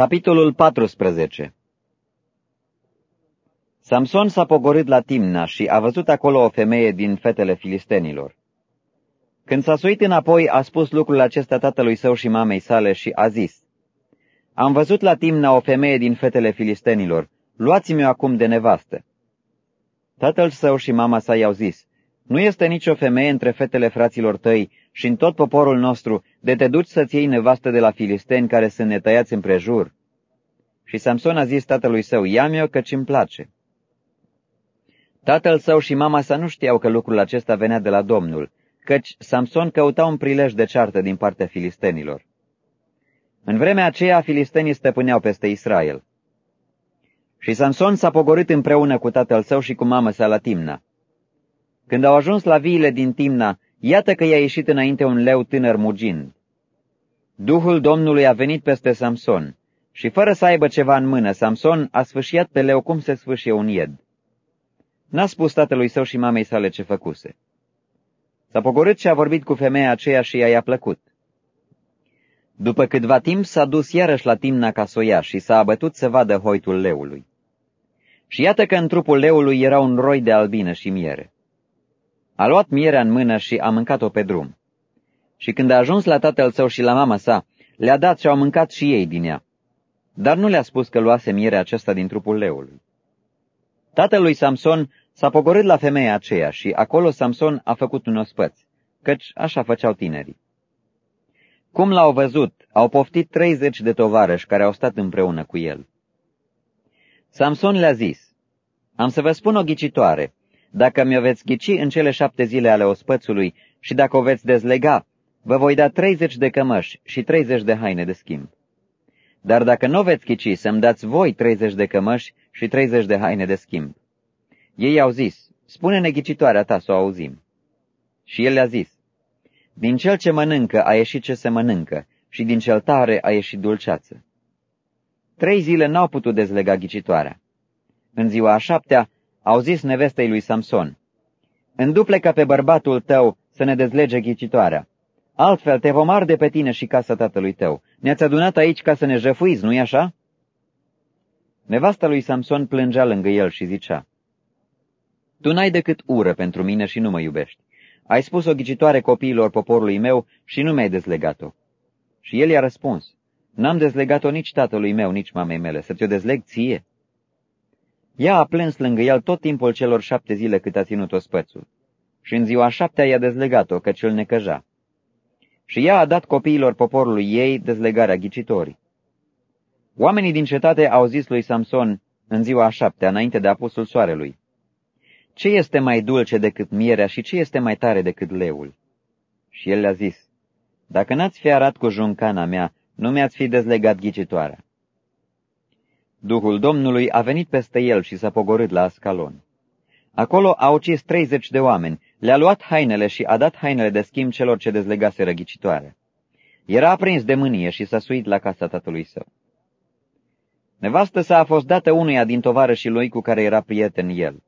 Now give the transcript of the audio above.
Capitolul 14 Samson s-a pogorât la Timna și a văzut acolo o femeie din fetele filistenilor. Când s-a suit înapoi, a spus lucrul acesta tatălui său și mamei sale și a zis, Am văzut la Timna o femeie din fetele filistenilor, luați-mi-o acum de nevastă. Tatăl său și mama sa i-au zis, Nu este nicio femeie între fetele fraților tăi și în tot poporul nostru de te duci să-ți iei nevastă de la filisteni care sunt netăiați împrejur? Și Samson a zis tatălui său, ia-mi-o căci îmi place. Tatăl său și mama sa nu știau că lucrul acesta venea de la Domnul, căci Samson căuta un prilej de ceartă din partea filistenilor. În vremea aceea, filistenii stăpâneau peste Israel. Și Samson s-a pogorât împreună cu tatăl său și cu mama sa la Timna. Când au ajuns la viile din Timna, iată că i-a ieșit înainte un leu tânăr mugind. Duhul Domnului a venit peste Samson și fără să aibă ceva în mână, Samson a sfâșiat pe leu cum se sfâșie un ied. N-a spus tatălui său și mamei sale ce făcuse. S-a pogorât și a vorbit cu femeia aceea și i-a plăcut. După câtva timp s-a dus iarăși la Timna ca să ia și s-a abătut să vadă hoitul leului. Și iată că în trupul leului era un roi de albină și miere. A luat mierea în mână și a mâncat-o pe drum. Și când a ajuns la tatăl său și la mama sa, le-a dat și au mâncat și ei din ea. Dar nu le-a spus că luase mierea aceasta din trupul leului. Tatălui Samson s-a pogorât la femeia aceea și acolo Samson a făcut un ospăț, căci așa făceau tinerii. Cum l-au văzut, au poftit treizeci de tovarăși care au stat împreună cu el. Samson le-a zis, Am să vă spun o ghicitoare, dacă mi-o veți ghici în cele șapte zile ale ospățului și dacă o veți dezlega, vă voi da treizeci de cămăși și treizeci de haine de schimb. Dar dacă nu veți ghici, să-mi dați voi treizeci de cămăși și treizeci de haine de schimb. Ei au zis, spune-ne ghicitoarea ta să o auzim. Și el le-a zis, din cel ce mănâncă a ieșit ce se mănâncă și din cel tare a ieșit dulceață. Trei zile n-au putut dezlega ghicitoarea. În ziua a șaptea au zis nevestei lui Samson, Înduplecă pe bărbatul tău să ne dezlege ghicitoarea. Altfel te vom arde pe tine și casa tatălui tău. Ne-ați adunat aici ca să ne jăfuiți, nu-i așa? Nevasta lui Samson plângea lângă el și zicea, Tu n-ai decât ură pentru mine și nu mă iubești. Ai spus o ghicitoare copiilor poporului meu și nu mi-ai dezlegat-o. Și el i-a răspuns, N-am dezlegat-o nici tatălui meu, nici mamei mele, să ți-o dezleg ție. Ea a plâns lângă el tot timpul celor șapte zile cât a ținut ospățul. Și în ziua șaptea i-a dezlegat-o, căci îl necăja. Și ea a dat copiilor poporului ei dezlegarea ghicitorii. Oamenii din cetate au zis lui Samson în ziua a șaptea, înainte de apusul soarelui, Ce este mai dulce decât mierea și ce este mai tare decât leul? Și el le-a zis, Dacă n-ați fi arat cu juncana mea, nu mi-ați fi dezlegat ghicitoarea. Duhul Domnului a venit peste el și s-a pogorât la Ascalon. Acolo a ucis treizeci de oameni, le-a luat hainele și a dat hainele de schimb celor ce dezlegase răghicitoare. Era aprins de mânie și s-a suit la casa tatălui său. Nevastă sa a fost dată unuia din tovarășii lui cu care era prieten el.